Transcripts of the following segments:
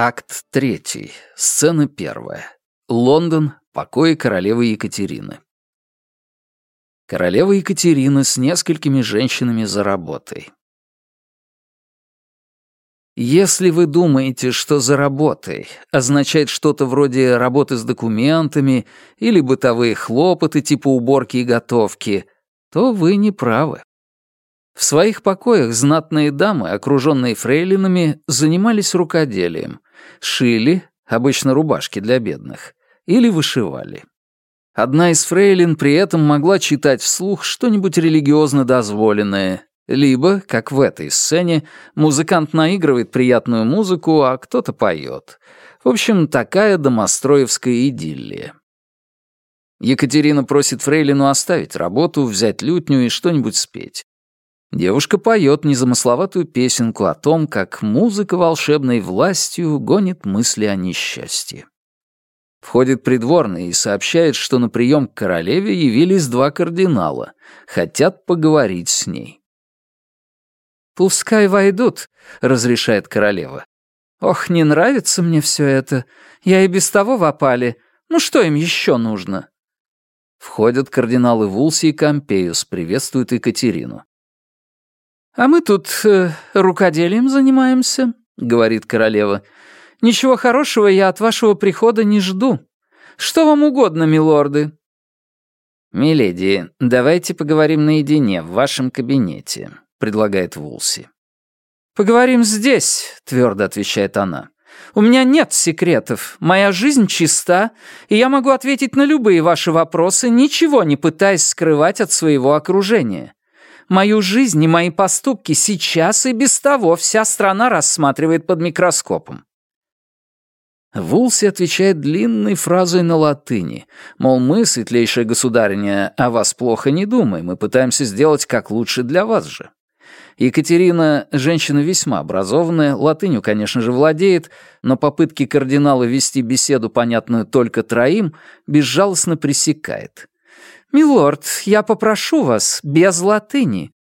акт третий, сцена первая. Лондон, покои королевы Екатерины. Королева Екатерина с несколькими женщинами за работой. Если вы думаете, что за работой означает что-то вроде работы с документами или бытовые хлопоты типа уборки и готовки, то вы не правы. В своих покоях знатные дамы, окруженные фрейлинами, занимались рукоделием, шили, обычно рубашки для бедных, или вышивали. Одна из фрейлин при этом могла читать вслух что-нибудь религиозно дозволенное, либо, как в этой сцене, музыкант наигрывает приятную музыку, а кто-то поет. В общем, такая домостроевская идиллия. Екатерина просит Фрейлину оставить работу, взять лютню и что-нибудь спеть. Девушка поет незамысловатую песенку о том, как музыка волшебной властью гонит мысли о несчастье. Входит придворный и сообщает, что на прием к королеве явились два кардинала, хотят поговорить с ней. «Пускай войдут», — разрешает королева. «Ох, не нравится мне все это. Я и без того в опале. Ну что им еще нужно?» Входят кардиналы Вулси и Кампеюс, приветствуют Екатерину. «А мы тут э, рукоделием занимаемся», — говорит королева. «Ничего хорошего я от вашего прихода не жду. Что вам угодно, милорды?» «Миледи, давайте поговорим наедине в вашем кабинете», — предлагает Вулси. «Поговорим здесь», — твердо отвечает она. «У меня нет секретов, моя жизнь чиста, и я могу ответить на любые ваши вопросы, ничего не пытаясь скрывать от своего окружения. Мою жизнь и мои поступки сейчас и без того вся страна рассматривает под микроскопом. Вулси отвечает длинной фразой на латыни, мол, мы, светлейшая государиня, о вас плохо не думаем, мы пытаемся сделать как лучше для вас же. Екатерина — женщина весьма образованная, латынью, конечно же, владеет, но попытки кардинала вести беседу, понятную только троим, безжалостно пресекает. «Милорд, я попрошу вас, без латыни.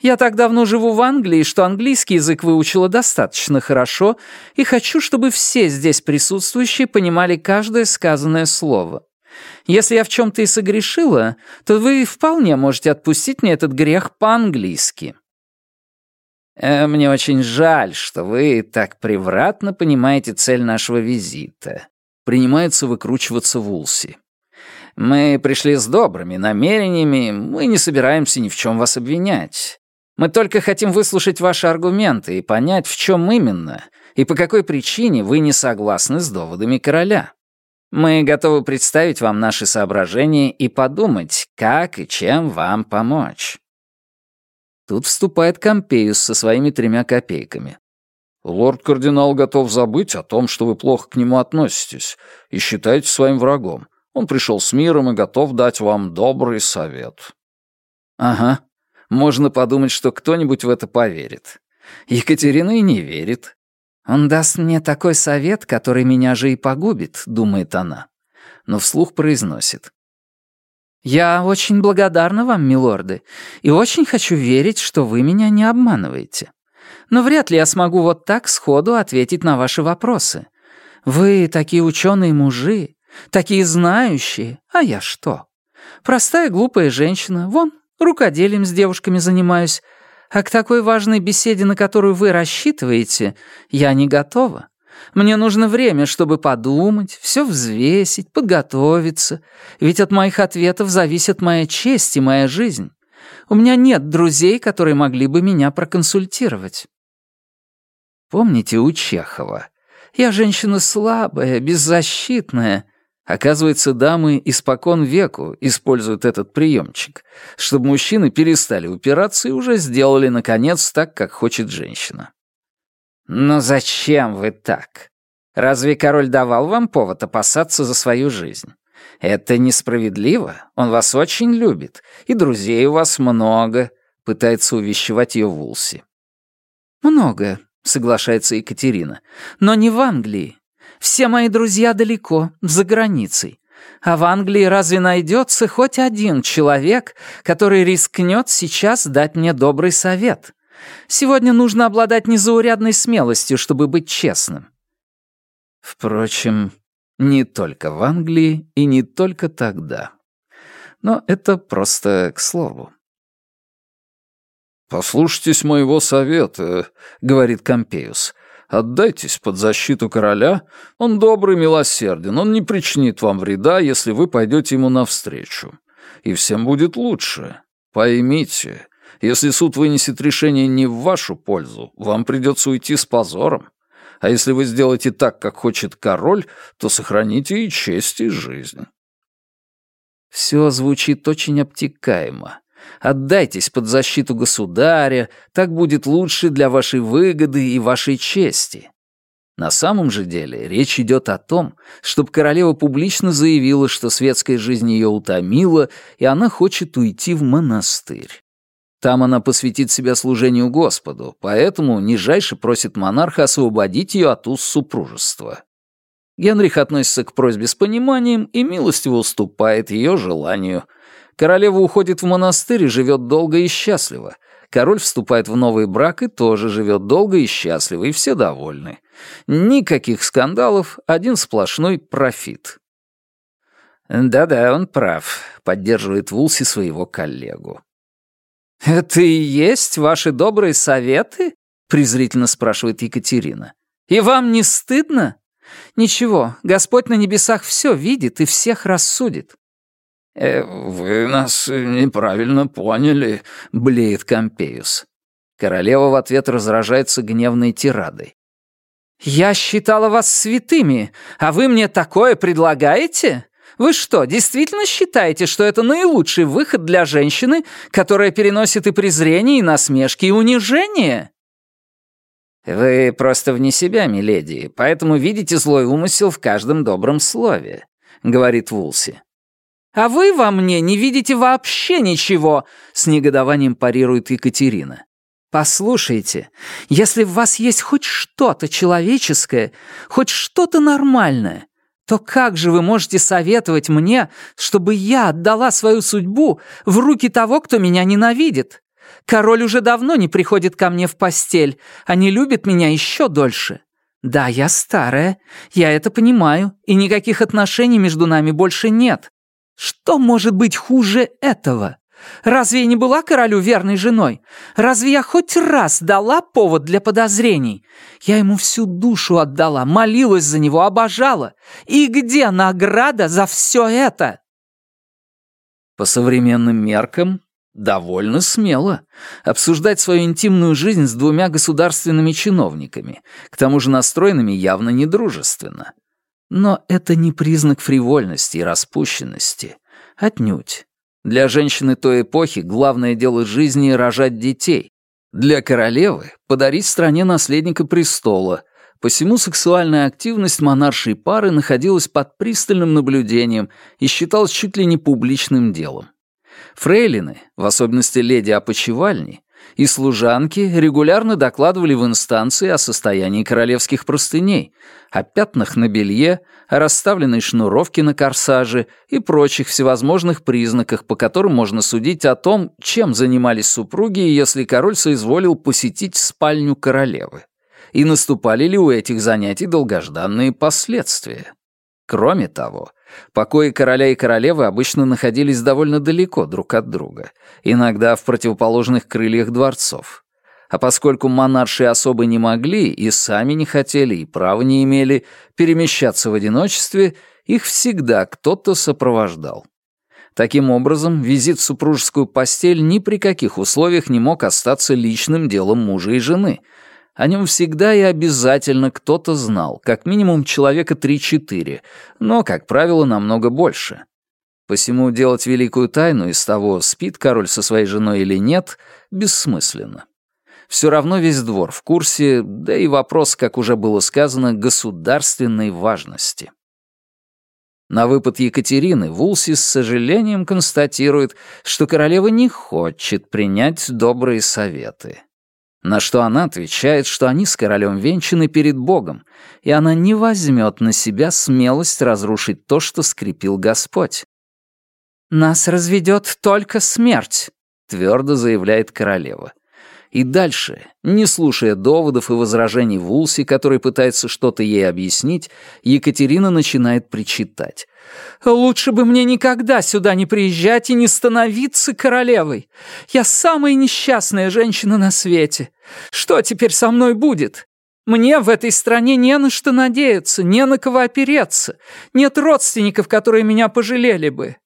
Я так давно живу в Англии, что английский язык выучила достаточно хорошо, и хочу, чтобы все здесь присутствующие понимали каждое сказанное слово. Если я в чем-то и согрешила, то вы вполне можете отпустить мне этот грех по-английски». Э, «Мне очень жаль, что вы так превратно понимаете цель нашего визита», — принимается выкручиваться Вулси. «Мы пришли с добрыми намерениями, мы не собираемся ни в чем вас обвинять. Мы только хотим выслушать ваши аргументы и понять, в чем именно и по какой причине вы не согласны с доводами короля. Мы готовы представить вам наши соображения и подумать, как и чем вам помочь». Тут вступает Компеюс со своими тремя копейками. «Лорд-кардинал готов забыть о том, что вы плохо к нему относитесь и считаете своим врагом. Он пришел с миром и готов дать вам добрый совет». «Ага. Можно подумать, что кто-нибудь в это поверит. Екатерина и не верит. Он даст мне такой совет, который меня же и погубит», — думает она. Но вслух произносит. «Я очень благодарна вам, милорды, и очень хочу верить, что вы меня не обманываете. Но вряд ли я смогу вот так сходу ответить на ваши вопросы. Вы такие ученые мужи, такие знающие, а я что? Простая глупая женщина, вон, рукоделием с девушками занимаюсь, а к такой важной беседе, на которую вы рассчитываете, я не готова. Мне нужно время, чтобы подумать, все взвесить, подготовиться. Ведь от моих ответов зависит моя честь и моя жизнь. У меня нет друзей, которые могли бы меня проконсультировать. Помните у Чехова? Я женщина слабая, беззащитная. Оказывается, дамы испокон веку используют этот приемчик, чтобы мужчины перестали упираться и уже сделали, наконец, так, как хочет женщина. «Но зачем вы так? Разве король давал вам повод опасаться за свою жизнь? Это несправедливо, он вас очень любит, и друзей у вас много», — пытается увещевать ее Вулси. «Много», — соглашается Екатерина, — «но не в Англии. Все мои друзья далеко, за границей. А в Англии разве найдется хоть один человек, который рискнет сейчас дать мне добрый совет? Сегодня нужно обладать незаурядной смелостью, чтобы быть честным. Впрочем, не только в Англии и не только тогда. Но это просто к слову. «Послушайтесь моего совета», — говорит Компеус. «Отдайтесь под защиту короля. Он добрый, милосерден. Он не причинит вам вреда, если вы пойдете ему навстречу. И всем будет лучше. Поймите, если суд вынесет решение не в вашу пользу, вам придется уйти с позором. А если вы сделаете так, как хочет король, то сохраните и честь, и жизнь». Все звучит очень обтекаемо. Отдайтесь под защиту государя, так будет лучше для вашей выгоды и вашей чести. На самом же деле речь идет о том, чтобы королева публично заявила, что светская жизнь ее утомила, и она хочет уйти в монастырь. Там она посвятит себя служению Господу, поэтому нижайше просит монарха освободить ее от уз супружества. Генрих относится к просьбе с пониманием и милостиво уступает ее желанию. Королева уходит в монастырь и живет долго и счастливо. Король вступает в новый брак и тоже живет долго и счастливо, и все довольны. Никаких скандалов, один сплошной профит. «Да-да, он прав», — поддерживает Вулси своего коллегу. «Это и есть ваши добрые советы?» — презрительно спрашивает Екатерина. «И вам не стыдно? Ничего, Господь на небесах все видит и всех рассудит». «Э, «Вы нас неправильно поняли», — блеет Компеюс. Королева в ответ разражается гневной тирадой. «Я считала вас святыми, а вы мне такое предлагаете? Вы что, действительно считаете, что это наилучший выход для женщины, которая переносит и презрение, и насмешки, и унижение?» «Вы просто вне себя, миледи, поэтому видите злой умысел в каждом добром слове», — говорит Вулси. «А вы во мне не видите вообще ничего», — с негодованием парирует Екатерина. «Послушайте, если в вас есть хоть что-то человеческое, хоть что-то нормальное, то как же вы можете советовать мне, чтобы я отдала свою судьбу в руки того, кто меня ненавидит? Король уже давно не приходит ко мне в постель, а не любит меня еще дольше. Да, я старая, я это понимаю, и никаких отношений между нами больше нет. Что может быть хуже этого? Разве я не была королю верной женой? Разве я хоть раз дала повод для подозрений? Я ему всю душу отдала, молилась за него, обожала. И где награда за все это? По современным меркам, довольно смело. Обсуждать свою интимную жизнь с двумя государственными чиновниками, к тому же настроенными явно недружественно. Но это не признак фривольности и распущенности. Отнюдь. Для женщины той эпохи главное дело жизни — рожать детей. Для королевы — подарить стране наследника престола. Посему сексуальная активность монаршей пары находилась под пристальным наблюдением и считалась чуть ли не публичным делом. Фрейлины, в особенности леди опочивальни, и служанки регулярно докладывали в инстанции о состоянии королевских простыней, о пятнах на белье, о расставленной шнуровке на корсаже и прочих всевозможных признаках, по которым можно судить о том, чем занимались супруги, если король соизволил посетить спальню королевы, и наступали ли у этих занятий долгожданные последствия. Кроме того, покои короля и королевы обычно находились довольно далеко друг от друга, иногда в противоположных крыльях дворцов. А поскольку монарши особо не могли и сами не хотели и права не имели перемещаться в одиночестве, их всегда кто-то сопровождал. Таким образом, визит в супружескую постель ни при каких условиях не мог остаться личным делом мужа и жены — о нем всегда и обязательно кто-то знал, как минимум человека три-четыре, но, как правило, намного больше. Посему делать великую тайну из того, спит король со своей женой или нет, бессмысленно. Все равно весь двор в курсе, да и вопрос, как уже было сказано, государственной важности. На выпад Екатерины Вулси с сожалением констатирует, что королева не хочет принять добрые советы. На что она отвечает, что они с королем венчаны перед Богом, и она не возьмет на себя смелость разрушить то, что скрепил Господь. «Нас разведет только смерть», — твердо заявляет королева. И дальше, не слушая доводов и возражений Вулси, который пытается что-то ей объяснить, Екатерина начинает причитать. «Лучше бы мне никогда сюда не приезжать и не становиться королевой. Я самая несчастная женщина на свете. Что теперь со мной будет? Мне в этой стране не на что надеяться, не на кого опереться. Нет родственников, которые меня пожалели бы.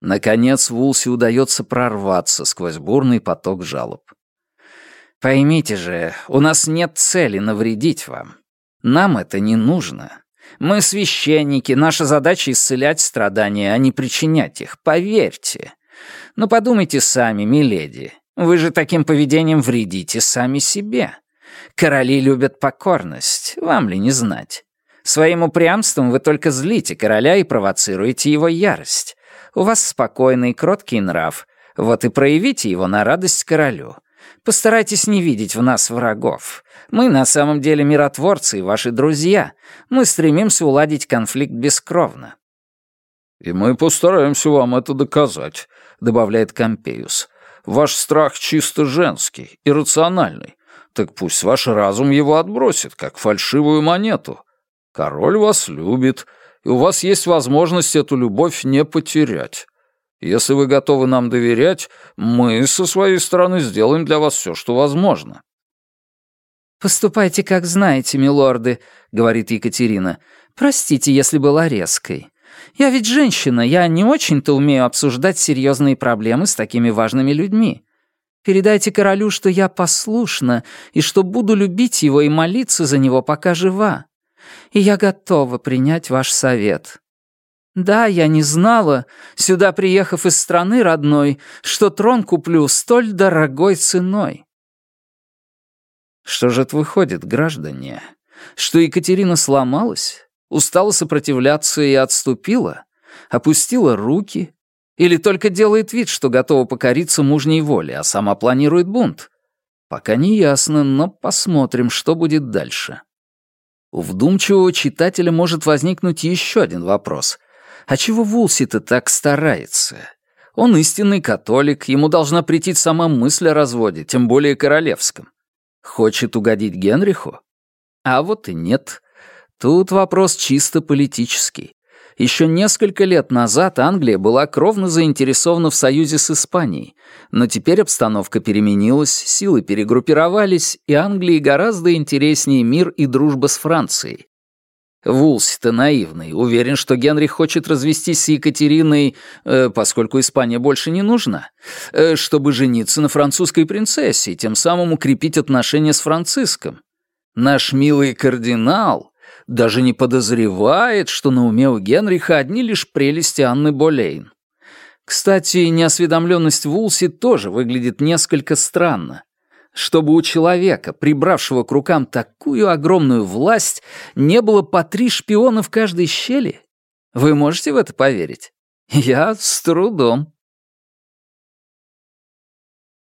Наконец Вулси удается прорваться сквозь бурный поток жалоб. Поймите же, у нас нет цели навредить вам. Нам это не нужно. Мы священники, наша задача исцелять страдания, а не причинять их, поверьте. Но подумайте сами, миледи, вы же таким поведением вредите сами себе. Короли любят покорность, вам ли не знать? Своим упрямством вы только злите короля и провоцируете его ярость. У вас спокойный, кроткий нрав, вот и проявите его на радость королю. Постарайтесь не видеть в нас врагов. Мы на самом деле миротворцы и ваши друзья. Мы стремимся уладить конфликт бескровно». «И мы постараемся вам это доказать», — добавляет Компеюс. «Ваш страх чисто женский, иррациональный. Так пусть ваш разум его отбросит, как фальшивую монету. Король вас любит, и у вас есть возможность эту любовь не потерять. Если вы готовы нам доверять, мы со своей стороны сделаем для вас все, что возможно». «Поступайте, как знаете, милорды», — говорит Екатерина. «Простите, если была резкой. Я ведь женщина, я не очень-то умею обсуждать серьезные проблемы с такими важными людьми. Передайте королю, что я послушна, и что буду любить его и молиться за него, пока жива. И я готова принять ваш совет. Да, я не знала, сюда приехав из страны родной, что трон куплю столь дорогой ценой. Что же это выходит, граждане? Что Екатерина сломалась, устала сопротивляться и отступила, опустила руки, или только делает вид, что готова покориться мужней воле, а сама планирует бунт? Пока не ясно, но посмотрим, что будет дальше. У вдумчивого читателя может возникнуть еще один вопрос. А чего Вулси-то так старается? Он истинный католик, ему должна прийти сама мысль о разводе, тем более королевском. Хочет угодить Генриху? А вот и нет. Тут вопрос чисто политический. Еще несколько лет назад Англия была кровно заинтересована в союзе с Испанией, но теперь обстановка переменилась, силы перегруппировались, и Англии гораздо интереснее мир и дружба с Францией. Вулси-то наивный, уверен, что Генрих хочет развестись с Екатериной, э, поскольку Испания больше не нужна, э, чтобы жениться на французской принцессе и тем самым укрепить отношения с Франциском. Наш милый кардинал даже не подозревает, что на уме у Генриха одни лишь прелести Анны Болейн. Кстати, неосведомленность Вулси тоже выглядит несколько странно чтобы у человека, прибравшего к рукам такую огромную власть, не было по три шпиона в каждой щели? Вы можете в это поверить? Я с трудом.